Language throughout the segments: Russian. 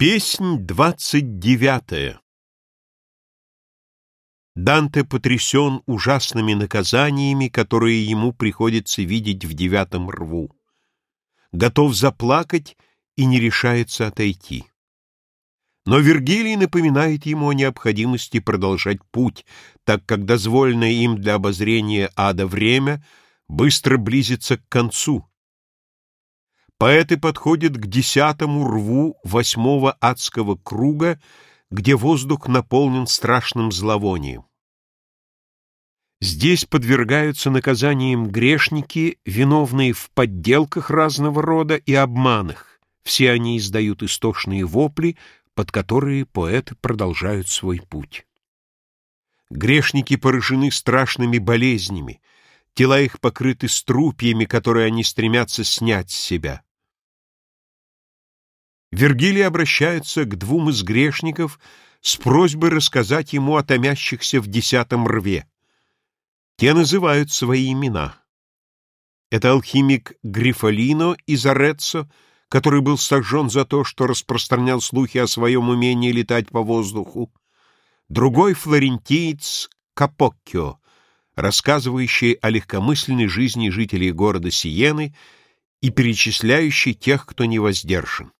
Песнь двадцать девятая Данте потрясен ужасными наказаниями, которые ему приходится видеть в девятом рву. Готов заплакать и не решается отойти. Но Вергилий напоминает ему о необходимости продолжать путь, так как дозволенное им для обозрения ада время быстро близится к концу. Поэты подходят к десятому рву восьмого адского круга, где воздух наполнен страшным зловонием. Здесь подвергаются наказаниям грешники, виновные в подделках разного рода и обманах. Все они издают истошные вопли, под которые поэты продолжают свой путь. Грешники поражены страшными болезнями, тела их покрыты струпьями, которые они стремятся снять с себя. Вергилий обращается к двум из грешников с просьбой рассказать ему о томящихся в десятом рве. Те называют свои имена. Это алхимик Грифолино из Ореццо, который был сожжен за то, что распространял слухи о своем умении летать по воздуху, другой флорентиец Капоккио, рассказывающий о легкомысленной жизни жителей города Сиены и перечисляющий тех, кто не воздержан.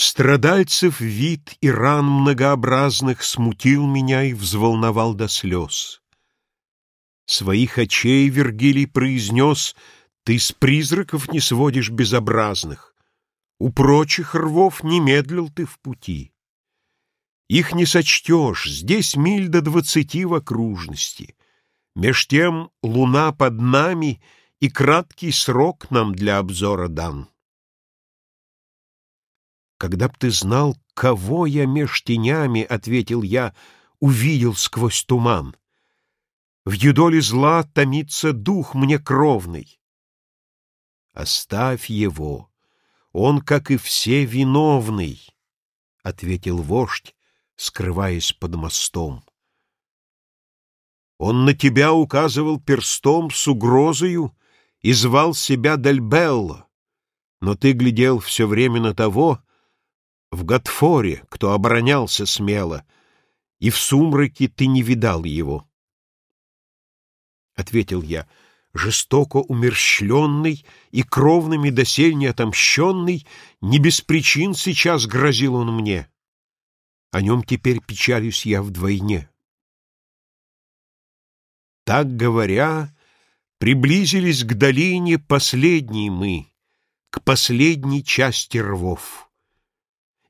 Страдальцев вид и ран многообразных Смутил меня и взволновал до слез. Своих очей Вергилий произнес — ты с призраков не сводишь безобразных, У прочих рвов не медлил ты в пути. Их не сочтешь, здесь миль до двадцати в окружности. Меж тем луна под нами, и краткий срок нам для обзора дан. Когда б ты знал, кого я меж тенями, — ответил я, — увидел сквозь туман. В юдоле зла томится дух мне кровный. Оставь его, он, как и все, виновный, — ответил вождь, скрываясь под мостом. Он на тебя указывал перстом с угрозою и звал себя Дальбелло, но ты глядел все время на того, в Готфоре, кто оборонялся смело, и в сумраке ты не видал его. Ответил я — жестоко умерщвленный и кровными досель не отомщенный, не без причин сейчас грозил он мне. О нем теперь печалюсь я вдвойне. Так говоря, приблизились к долине последней мы, к последней части рвов.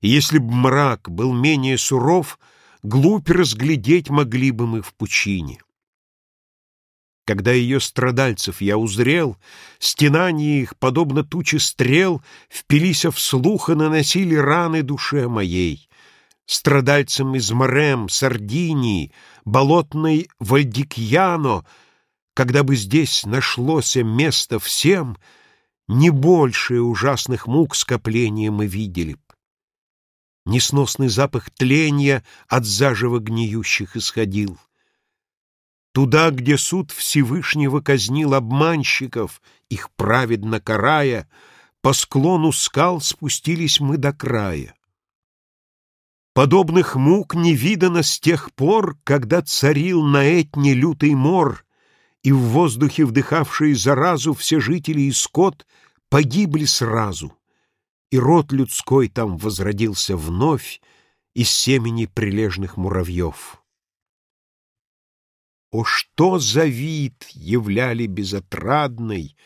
Если б мрак был менее суров, глупь разглядеть могли бы мы в пучине. Когда ее страдальцев я узрел, Стенания их, подобно туче стрел, Впились в слух и наносили раны душе моей. Страдальцам из Морем, Сардинии, Болотной Вальдикьяно, Когда бы здесь нашлось место всем, Не большее ужасных мук скопления мы видели б. Несносный запах тления От заживо гниющих исходил. Туда, где суд Всевышнего казнил обманщиков, их праведно карая, по склону скал спустились мы до края. Подобных мук не видано с тех пор, когда царил на Этне лютый мор, и в воздухе вдыхавшие заразу все жители и скот погибли сразу, и род людской там возродился вновь из семени прилежных муравьев. О, что за вид являли безотрадный,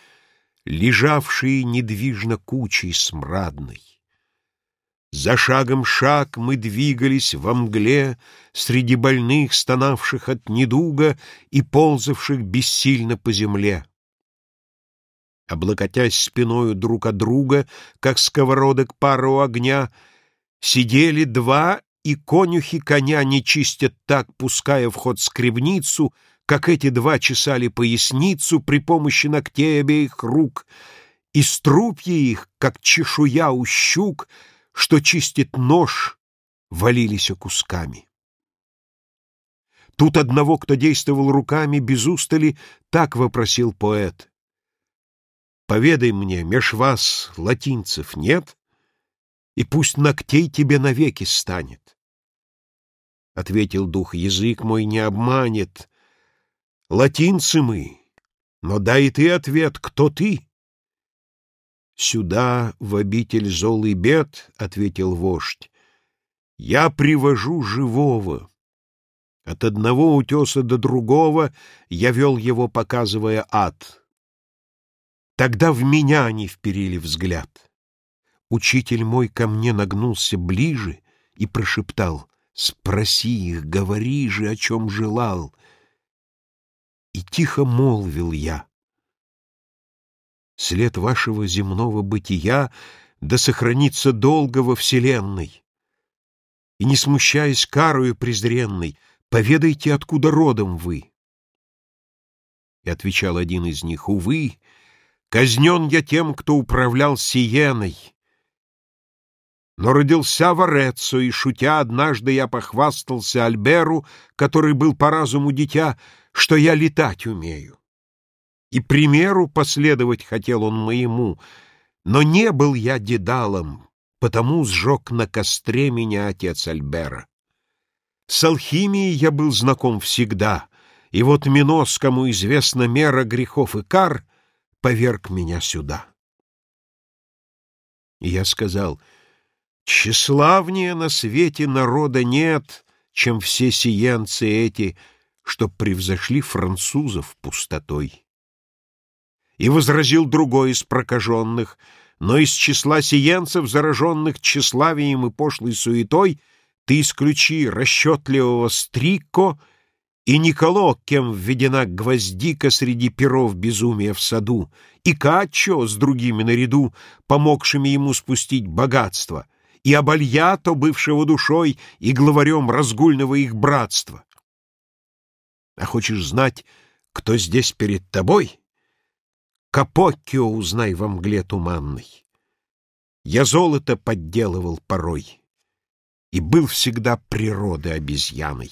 Лежавшие недвижно кучей смрадной! За шагом шаг мы двигались во мгле Среди больных, стонавших от недуга И ползавших бессильно по земле. Облокотясь спиною друг от друга, Как сковородок пара у огня, Сидели два и конюхи коня не чистят так, пуская в ход скребницу, как эти два чесали поясницу при помощи ногтей обеих рук, и струпья их, как чешуя у щук, что чистит нож, валились кусками. Тут одного, кто действовал руками без устали, так вопросил поэт. «Поведай мне, меж вас латинцев нет?» и пусть ногтей тебе навеки станет. Ответил дух, язык мой не обманет. Латинцы мы, но дай ты ответ, кто ты? Сюда, в обитель зол и бед, — ответил вождь, — я привожу живого. От одного утеса до другого я вел его, показывая ад. Тогда в меня они вперили взгляд. Учитель мой ко мне нагнулся ближе и прошептал, «Спроси их, говори же, о чем желал». И тихо молвил я, «След вашего земного бытия да сохранится долго во вселенной. И, не смущаясь карою презренной, поведайте, откуда родом вы». И отвечал один из них, «Увы, казнен я тем, кто управлял Сиеной». Но родился в Ореццо, и, шутя, однажды я похвастался Альберу, который был по разуму дитя, что я летать умею. И примеру последовать хотел он моему, но не был я дедалом, потому сжег на костре меня отец Альбера. С алхимией я был знаком всегда, и вот Минос, кому известна мера грехов и кар, поверг меня сюда. И я сказал — Тщеславнее на свете народа нет, чем все сиенцы эти, что превзошли французов пустотой. И возразил другой из прокаженных, но из числа сиенцев, зараженных тщеславием и пошлой суетой, ты исключи расчетливого Стрико и Николо, кем введена гвоздика среди перов безумия в саду, и Качо с другими наряду, помогшими ему спустить богатство, и Абальято, бывшего душой и главарем разгульного их братства. А хочешь знать, кто здесь перед тобой? Капоккио узнай во мгле туманной. Я золото подделывал порой и был всегда природы обезьяной.